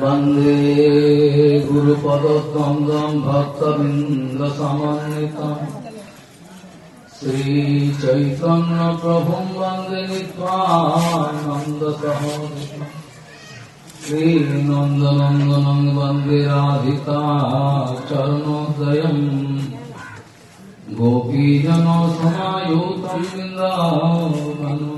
वंदे गुरुपदद्वन्द्वम् भक्तबिन्दसमन्वितम् श्रीचैतन्यप्रभुं वंदे नित्वानन्दसहोदितम् श्रीनन्दनन्दनं वंदे राधिका चरणोदयम् गोपीजनसमायुतं बिन्दावनं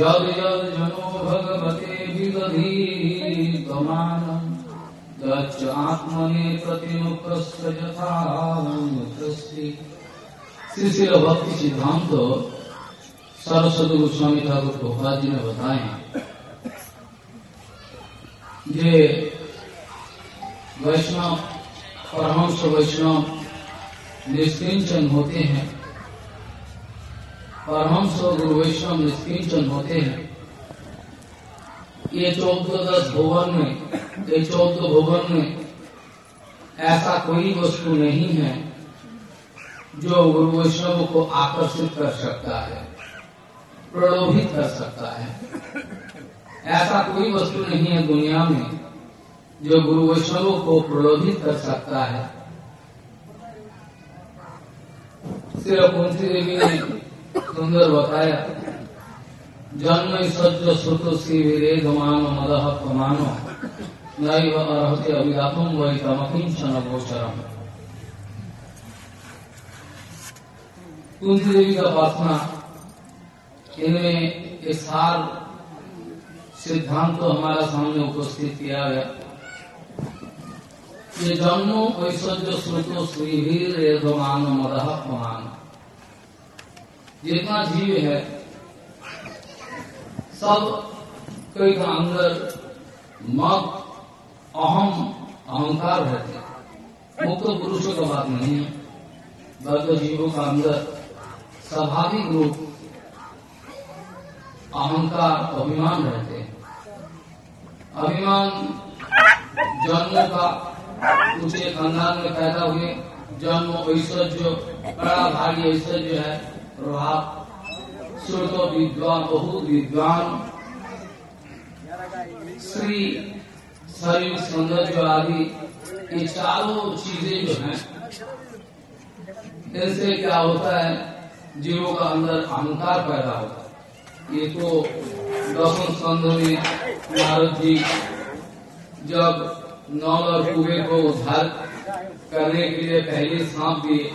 यद् भगवते आत्मने यथा भक्ति सिद्धांत सरस्वती गोस्वामी ठाकुर प्रभुपाद जी ने बताए ये वैष्णव परमहंस वैष्णव निष्किंचन होते हैं। परमहंस और गुरु वैष्णव निष्किंचन होते हैं। ये चौदह दस भुवन में, ये चौदह भुवन में ऐसा कोई वस्तु नहीं है जो गुरु वैष्णव को आकर्षित कर सकता है, प्रलोभित कर सकता है। ऐसा कोई वस्तु नहीं है दुनिया में जो गुरु वैष्णव को प्रलोभित कर सकता है। सिर्फ़ कुंती देवी ने सुंदर बताया। जन्म सज्ज श्रुत श्री विरेद मानो मदह प्रमानो नैव अर्हते अभिलापम वै तमकिंचन गोचरम कुंती देवी का प्रार्थना, इनमें एक सार सिद्धांत तो हमारा सामने उपस्थित किया गया। ये जन्मो ऐश्वर्य श्रुतो श्रीवीर मदह प्रमाण जितना जीव है, सब कोई का अंदर मत अहम, अहंकार रहते हैं। मुक्त पुरुषों का बात नहीं है। बद्ध जीवों का अंदर स्वाभाविक रूप अहंकार, अभिमान रहते हैं। अभिमान जन्म का ऊँचे खानदान में पैदा हुए। जन्म, ऐश्वर्य, बड़ा भारी ऐश्वर्य है। प्रभाव श्रुत विद्वान, बहुत विद्वान। श्री शरीर सौंदर्य आदि, ये चारों चीज़ें जो हैं इनसे क्या होता है, जीवों का अंदर अहंकार पैदा होता है। ये तो दसम स्कंध में नारद जी, जब नौल और कुबे को उद्धार करने के लिए पहले सांप दिए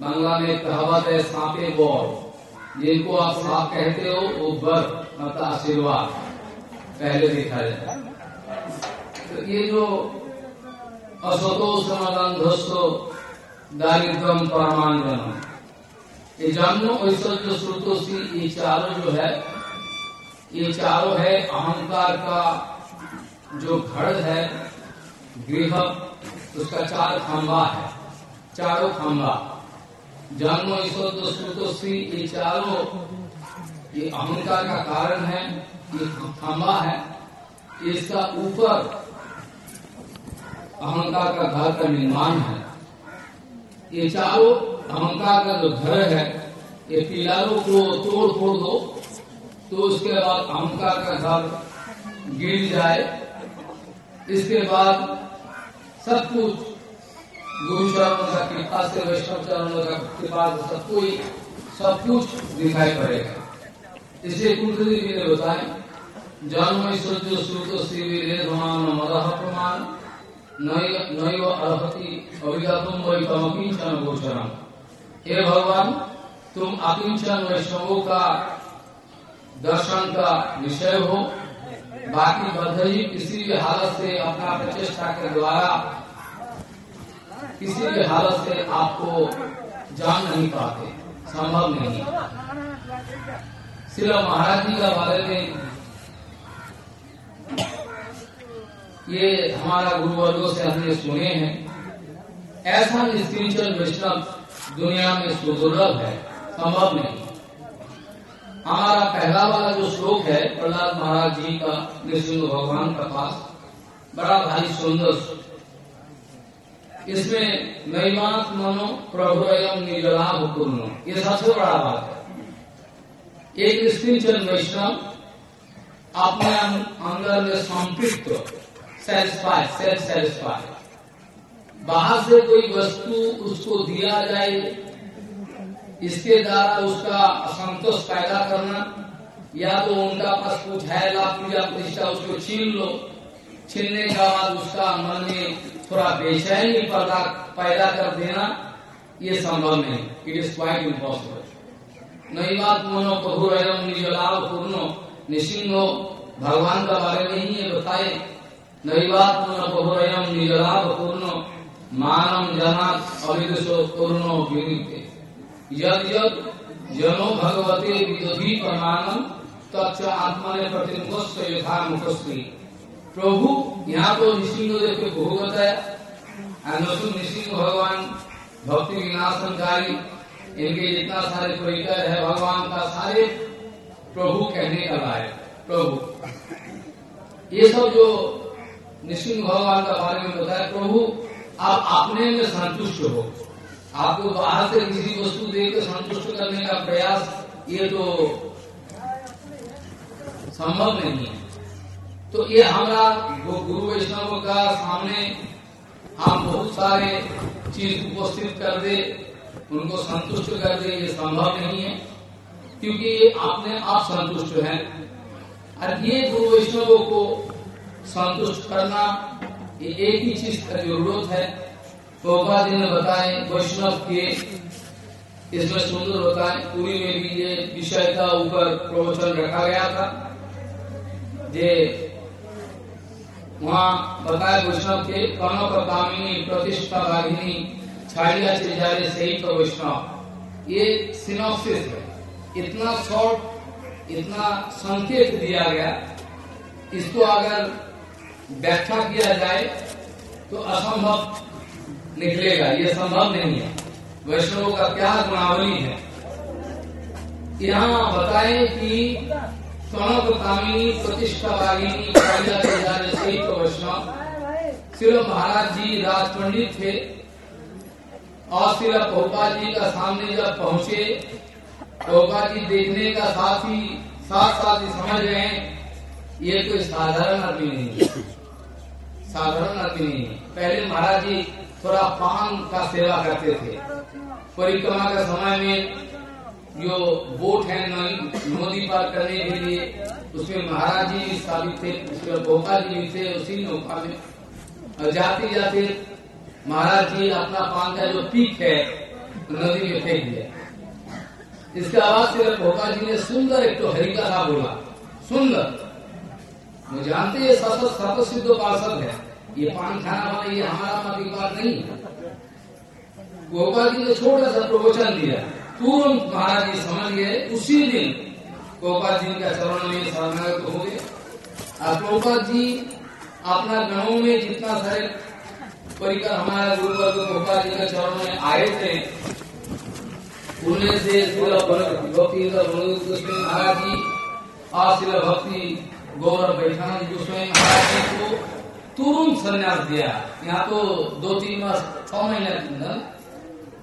बांग्ला में कहावत है सांपे बौर। जिनको आप सांप कहते हो, वो बर मतलब आशीर्वाद। पहले देखा जाता तो ये जो असतो समाधान दारिद्रम परमांगन ये जन्म ऐश्वर्य श्रुतोषी ये चारों जो है, ये चारों है अहंकार का जो घड़ है, गृह, उसका चार खंबा है। चारों खंबा। जन्म ईश्वर श्रुतोश्री ये चारों ये अहंकार का कारण है, ये खंबा है इसका ऊपर अहंकार का घर का निर्माण है। ये चारों, अहंकार का जो घर है, ये पिलारों को तोड़ फोड़ दो तो उसके बाद अहंकार का घर गिर जाए। इसके बाद सब कुछ कृपा से वैष्णव चरणों का कृपा से सब कोई सब कुछ दिखाई पड़ेगा। इसलिए कुंडली जी ने बताया, जन्म प्रमाण गोचरम। हे भगवान, तुम अकिंचन वैष्णवों का दर्शन का विषय हो। बाकी बधई किसी भी हालत से अपना प्रचेष्टा के द्वारा किसी भी हालत से आपको जान नहीं पाते, संभव नहीं। सिर्फ़ महाराज जी का बारे में ये हमारा गुरु वर्गो से हमने सुने हैं। ऐसा स्पिरिचुअल वैष्णव दुनिया में सुदुर्लभ है, संभव नहीं। हमारा पहला वाला जो श्लोक है, प्रहलाद महाराज जी का नृसिंह भगवान का पास, बड़ा भारी सुंदर इसमें नैमात मनो, प्रभु एवं निजलाभ पूर्ण ये सबसे बड़ा बात है। एक स्पिरिचुअल वैष्णव अपने अंदर में संपृक्त सेटिस्फाइड सेल्फ सेटिस्फाइड बाहर से कोई वस्तु उसको दिया जाए, इसके द्वारा उसका असंतोष पैदा करना, या तो उनका पास कुछ है, लाभ पूजा प्रतिष्ठा, उसको छीन लो छीनने के बाद उसका मन में थोड़ा बेचैनी पैदा पैदा कर देना, ये संभव नहीं। इट इज़ क्वाइट इम्पॉसिबल नई बात मनो एवं पूर्ण भगवान का बारे में ही बताए। नई बात मनो प्रभु एवं पूर्ण मानव जना अविदुषो पूर्ण यद यद जनो भगवते विदधि प्रमाणम तत्व आत्मा ने प्रतिमुख यथा प्रभु, यहाँ तो निशिंग देव के प्रभु बताया भगवान, भक्ति विनाशनकारी इनके जितना सारे परिकर है, भगवान का सारे प्रभु कहने का लायक प्रभु। ये सब जो निशिंग भगवान का बारे में बताया, प्रभु, आप अपने में संतुष्ट हो। आपको बाहर से किसी वस्तु देकर संतुष्ट करने का प्रयास, ये तो संभव नहीं है। तो ये हमारा, वो गुरु वैष्णव का सामने हम बहुत सारे चीज़ उपस्थित कर दे, उनको संतुष्ट कर दे, ये संभव नहीं है, क्योंकि ये अपने आप संतुष्ट है। और ये गुरु वैष्णवों को संतुष्ट करना, ये एक ही चीज़ का ज़रूरत है। गोपा जी ने बताए, वैष्णव के, इसमें सुंदर होता है पूरी में भी ये विषय का ऊपर प्रवचन रखा गया था। जे वहाँ बताया वैष्णव के कनक कामिनी प्रतिष्ठा भागिनी छाड़िया चिजारे सही तो वैष्णव। ये सिनोसिस है। इतना शॉर्ट इतना संकेत दिया गया। इसको अगर व्याख्या किया जाए तो असंभव निकलेगा। ये संभव नहीं है। वैष्णव का क्या गुणावली है? यहाँ बताए कि महाराज जी राज थे और श्री पोपा जी का सामने जब पहुँचे पोपा जी देखने का साथ ही साथ साथ ही समझ गए ये कोई साधारण आदमी नहीं साधारण आदमी नहीं पहले महाराज जी थोड़ा पान का सेवा करते थे। परिक्रमा के समय में जो बोट है नदी पार करने के लिए, उसमें महाराज जी स्थापित थे उसके भोका जी थे, उसी नौका में। जाते जाते महाराज जी अपना पान का जो पीक है, नदी में फेंक दिया। इसके आवाज़ से भोका जी ने सुंदर एक तो हरी कथा बोला। सुंदर। वो जानते हैं सतत सतत सिद्ध पार्षद है। ये पान खाना वाला ये हमारा की बात नहीं गोपाल जी ने छोटा सा प्रवचन दिया। तुरंत महाराज जी समझ गए, उसी दिन गोपाल जी का चरण में शरणागत हो गए। और गोपाल जी अपना गाँव में जितना सारे परिकर हमारा गुरु गोपाल जी के चरण में आए थे, उनमें से भक्ति महाराज जी और शिल भक्ति गौरव बैठान गोस्वामी महाराज जी को तुरंत संन्यास दिया। यहाँ तो दो तीन मास, छह महीने के अंदर,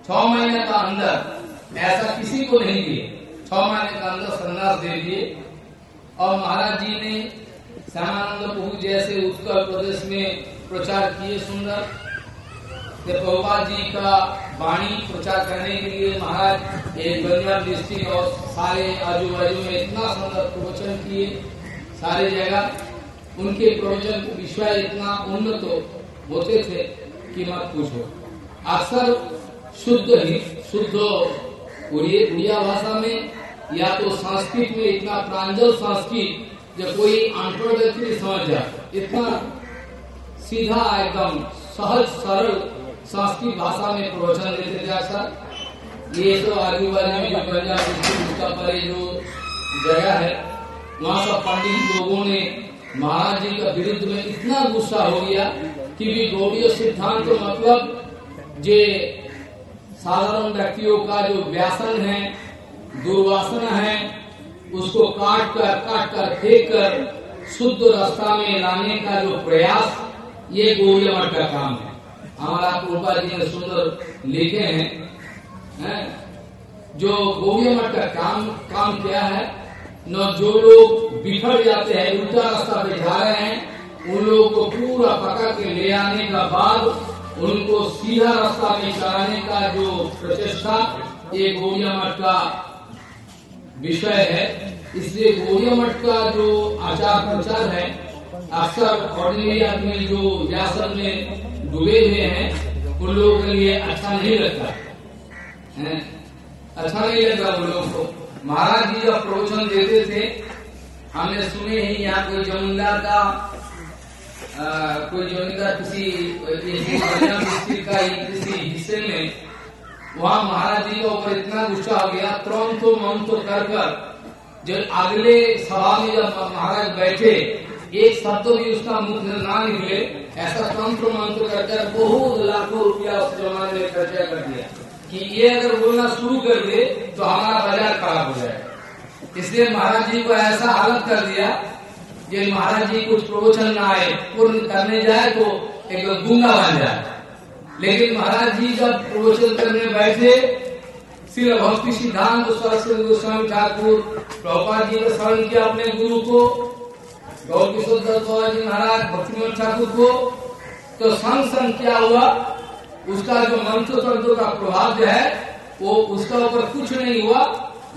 छह महीने का अंदर ऐसा किसी को नहीं दिए। छह महीने का अंदर संन्यास दे दिए। और महाराज जी ने श्यामानंद प्रभु जैसे उत्तर प्रदेश में प्रचार किए सुंदर। प्रभुपा जी का वाणी प्रचार करने के लिए महाराज एक गंजा डिस्ट्रिक्ट और सारे आजू बाजू में इतना सुंदर प्रवचन किए सारे जगह। उनके प्रवचन विषय इतना उन्नत तो होते थे कि मत पूछो। अक्सर शुद्ध ही, शुद्ध उड़िया भाषा में, या तो संस्कृत में इतना प्रांजल संस्कृत जो कोई अनपढ़ व्यक्ति समझ जाए इतना सीधा एकदम सहज, सरल संस्कृत भाषा में प्रवचन देते थे अक्सर ये तो आजू बाजू में जो डिस्ट्रिक्ट परे जो जगह है, वहाँ सब पंडित लोगों ने महाराज जी का विरुद्ध में इतना गुस्सा हो गया कि भी गौड़ीय सिद्धांत तो मतलब जे साधारण व्यक्तियों का जो व्यासन है, दुर्वासना है, उसको काट कर काट कर फेंक कर शुद्ध रास्ता में लाने का जो प्रयास, ये गौरी मठ का काम है हमारा कृपा जी ने सुंदर लिखे हैं, है? जो गौरी मठ का काम काम क्या है न जो लोग बिखर जाते हैं, उल्टा रास्ता पे जा रहे हैं, उन लोगों को पूरा पकड़ के ले आने का बाद उनको सीधा रास्ता पे चलाने का जो प्रचेष्टा, ये गौरिया मठ का विषय है। इसलिए गौरिया मठ का जो आचार प्रचार है, अक्सर ऑर्डिनरी आदमी जो व्यासन में डूबे हुए हैं, उन लोगों के लिए अच्छा नहीं लगता। है? अच्छा नहीं लगता उन लोगों को। महाराज जी जब प्रवचन देते थे, हमने सुने ही यहाँ कोई जमींदार का कोई जमींदार किसी का किसी हिस्से में, वहाँ महाराज जी का ऊपर इतना गुस्सा हो गया, तुरंत तो मन तो कर कर, जब अगले सभा में जब महाराज बैठे, एक शब्द भी उसका मुख ना निकले, ऐसा तंत्र मंत्र कर कर बहुत लाखों रुपया उस जमाने में खर्चा कर दिया, कि ये अगर बोलना शुरू कर दे तो हमारा बाज़ार खराब हो जाए। इसलिए महाराज जी को ऐसा हालत कर दिया कि महाराज जी कुछ प्रवचन न आए, पूर्ण करने जाए तो एकदम गूँगा बन जाए। लेकिन महाराज जी जब प्रवचन करने बैठे, श्री भक्ति सिद्धांत सरस्वती गोस्वामी ठाकुर, प्रभुपाद जी ने स्मरण किया अपने गुरु को, गौर किशोर दत्त जी महाराज, भक्ति ठाकुर को तो संग संग क्या हुआ, उसका जो मंत्र का प्रभाव जो है, वो उसका ऊपर कुछ नहीं हुआ।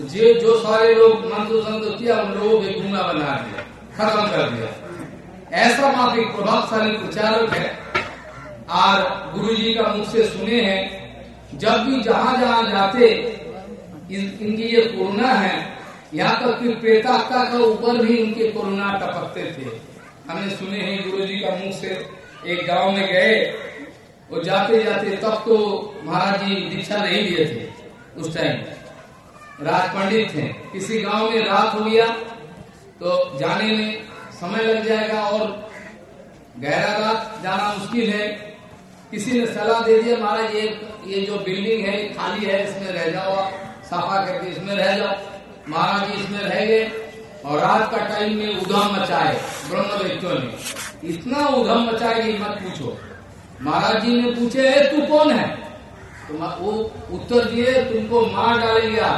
जो जो सारे लोग मंत्र तंत्र किया, उन लोगों को गुंगा बना दिया। खत्म कर दिया। ऐसा माफिक प्रभावशाली प्रचारक है। और गुरु जी का मुख से सुने हैं जब भी जहाँ जहाँ जाते इन, इनकी ये कोरोना है यहाँ तक कि प्रेतात्मा का ऊपर भी इनके कोरोना टपकते थे। हमने सुने हैं गुरु जी का मुख से एक गाँव में गए वो जाते जाते तब तो महाराज जी दीक्षा नहीं दिए थे उस टाइम राज पंडित थे। किसी गाँव में रात हो गया तो जाने में समय लग जाएगा और गहरा रात जाना मुश्किल है। किसी ने सलाह दे दिया, महाराज, ये ये जो बिल्डिंग है खाली है, इसमें रह जाओ आप, साफा करके इसमें रह जाओ। महाराज इसमें रह गए और रात का टाइम में उधम मचाए ब्रह्म व्यक्तियों ने। इतना उधम मचाए कि मत पूछो। महाराज जी ने पूछे है तू कौन है? तो वो उत्तर दिए, तुमको मार डालेगा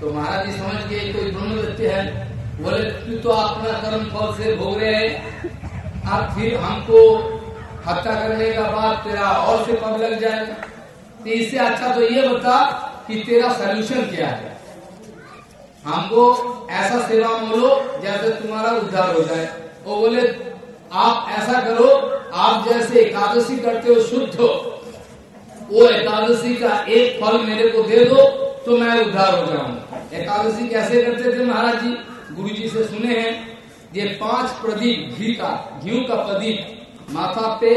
तो महाराज जी समझ गए कोई ब्रह्म व्यक्ति है। बोले, तू तो अपना कर्म फल से भोग रहे हैं। अब फिर हमको हत्या करने का बाद तेरा और से पग लग जाएगा तो इससे अच्छा तो ये बता कि तेरा सोल्यूशन क्या है। हमको ऐसा सेवा बोलो जैसे तुम्हारा उद्धार हो जाए। वो बोले, आप ऐसा करो, आप जैसे एकादशी करते हो, शुद्ध हो। वो एकादशी का एक फल मेरे को दे दो तो मैं उद्धार हो जाऊँगा। एकादशी कैसे करते थे महाराज जी? गुरु जी से सुने हैं, ये पाँच प्रदीप घी का घी का प्रदीप, माथा पे,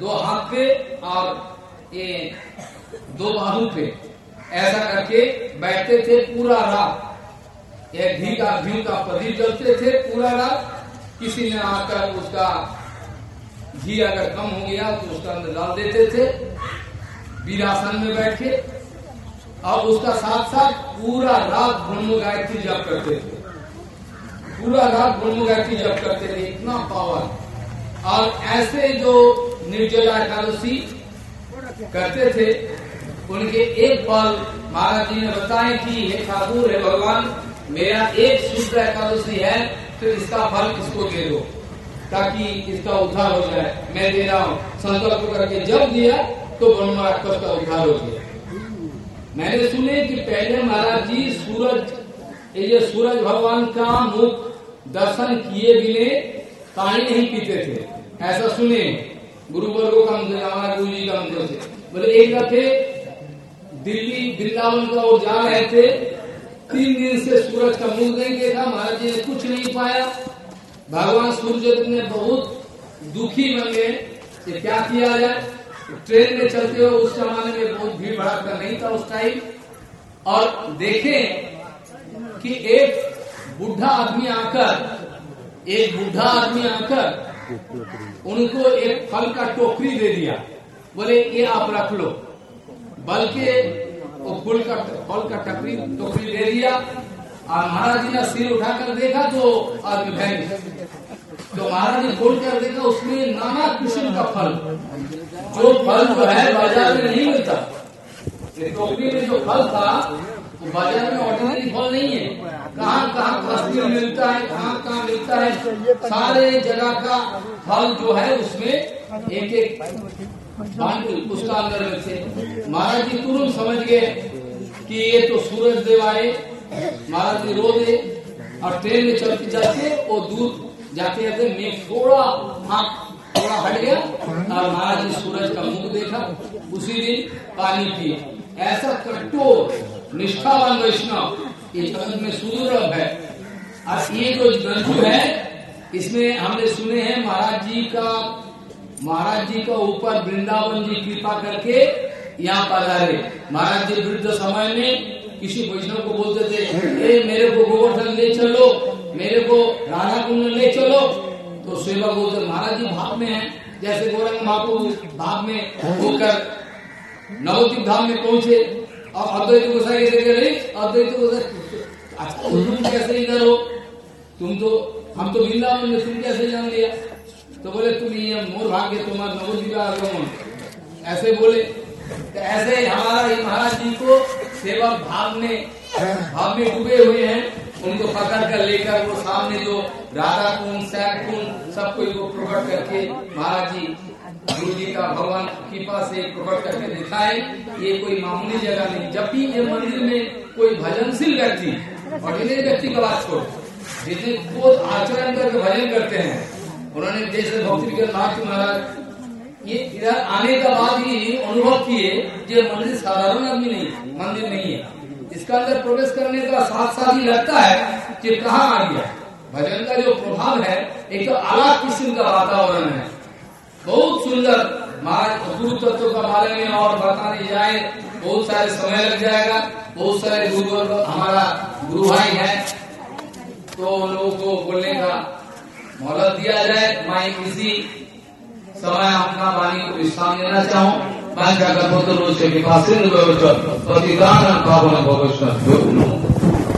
दो हाथ पे और ये दो बाहू पे। ऐसा करके बैठते थे पूरा रात। ये घी का घी का प्रदीप जलते थे पूरा रात। किसी ने आकर उसका घी अगर कम हो गया तो उसका अंदर डाल देते थे। वीरासन में बैठ। के और उसका साथ साथ पूरा रात ब्रह्म गायत्री जप करते थे। पूरा रात ब्रह्म जप करते थे, इतना पावर और ऐसे जो निर्जला एकादशी करते थे, उनके एक पल महाराज जी ने बताए कि, हे ठाकुर, हे भगवान, मेरा एक शुद्ध एकादशी है तो इसका फल इसको दे दो, ताकि इसका उद्धार हो जाए। मैं दे रहा हूँ। संकल्प करके जब दिया तो ब्रह्म राक्षस का उद्धार हो गया? मैंने सुने कि पहले महाराज जी सूरज, ये सूरज भगवान का मुख दर्शन किए बिने पानी नहीं पीते थे। ऐसा सुने गुरु वर्गो का मुझे हमारा गुरु जी का मुझे से बोले, एक दफे दिल्ली, वृंदावन का ओर जा रहे थे। तीन दिन से सूरज का मुख नहीं देखा महाराज जी ने कुछ नहीं पाया। भगवान सूर्य ने बहुत दुखी बन गए कि क्या किया जाए। ट्रेन में चलते हुए उस जमाने में बहुत भीड़ भड़ाका नहीं था उस टाइम और देखें कि एक बुढ़ा आदमी आकर, एक बुढ़ा आदमी आकर, उनको एक फल का टोकरी दे दिया। बोले, ये आप रख लो। बल्कि फूल का, फल का टकरी, टोकरी दे दिया। और महाराज जी ने सिर उठाकर देखा तो आदमी भैंस तो महाराज जी खोल कर देखा, उसमें नाना किस्म का फल। जो फल जो है, बाज़ार में नहीं मिलता। टोकरी में जो फल था, वो बाज़ार में ऑर्डिनरी फल नहीं है। कहाँ कस्ती मिलता है कहाँ कहाँ मिलता है सारे जगह का फल जो है उसमें एक एक उसका अंदर में महाराज जी तुरंत समझ गए कि ये तो सूरज देव आए महाराज जी रो दे और ट्रेन में चलते चलते वो दूर जाते जाते मेघ थोड़ा आँख थोड़ा हट गया और महाराज जी सूरज का मुख देखा। उसी दिन पानी पिए। ऐसा कट्टोर निष्ठावान वैष्णव ये जगत में सुदुर्लभ है। ये जो ग्रंथ है, इसमें हमने सुने हैं महाराज जी का, महाराज जी का ऊपर वृंदावन जी कृपा करके यहाँ पधारे। महाराज जी वृद्ध समय में किसी वैष्णव को बोलते थे, ए, मेरे को गोवर्धन ले चलो, मेरे को राधा कुंड ले चलो। तो सेवा बोलते, महाराज जी भाव में है। जैसे गोरंग महाप्रभु भाव में होकर नवदीप धाम में पहुँचे। और अद्वैत गोसाई अद्वैत गोसाई अच्छा कैसे इधर हो? तुम तो हम तो वृंदावन में तुम कैसे जान लिया? तो बोले, तुम ये मोर भाग्य, तुम्हारा नवोजी का आगमन। ऐसे बोले तो ऐसे हमारा महाराज जी को सेवा भाव में भाव में डूबे हुए हैं। उनको पकड़ कर लेकर वो सामने जो राधा कुंड, सैक कुंड, सब कोई को प्रकट करके महाराज जी, गुरु जी का भगवान कृपा से प्रकट करके दिखाए, ये कोई मामूली जगह नहीं। जब भी ये मंदिर में कोई भजनशील व्यक्ति ऑर्डिनरी व्यक्ति का बात छोड़ जिसे खुद आचरण करके भजन करते हैं, उन्होंने देश भक्ति के नाथ महाराज, ये इधर आने का बाद ही अनुभव किए ये मंदिर साधारण आदमी नहीं मंदिर नहीं है। इसका अंदर प्रवेश करने का साथ साथ ही लगता है कि कहाँ आ गया। भजन का जो प्रभाव है, एक तो अलग किस्म का वातावरण है। बहुत सुंदर। महाराज तत्व का बारे में और बताने जाए, बहुत सारे समय लग जाएगा, बहुत सारे गुरु हमारा गुरु भाई है तो उन लोगों को बोलने का मोहलत दिया जाए, मैं इसी समय अपना वाणी को विश्राम देना चाहूँ। मैं पुत्र तो रोज के पास प्रतिदान पावन भविष्य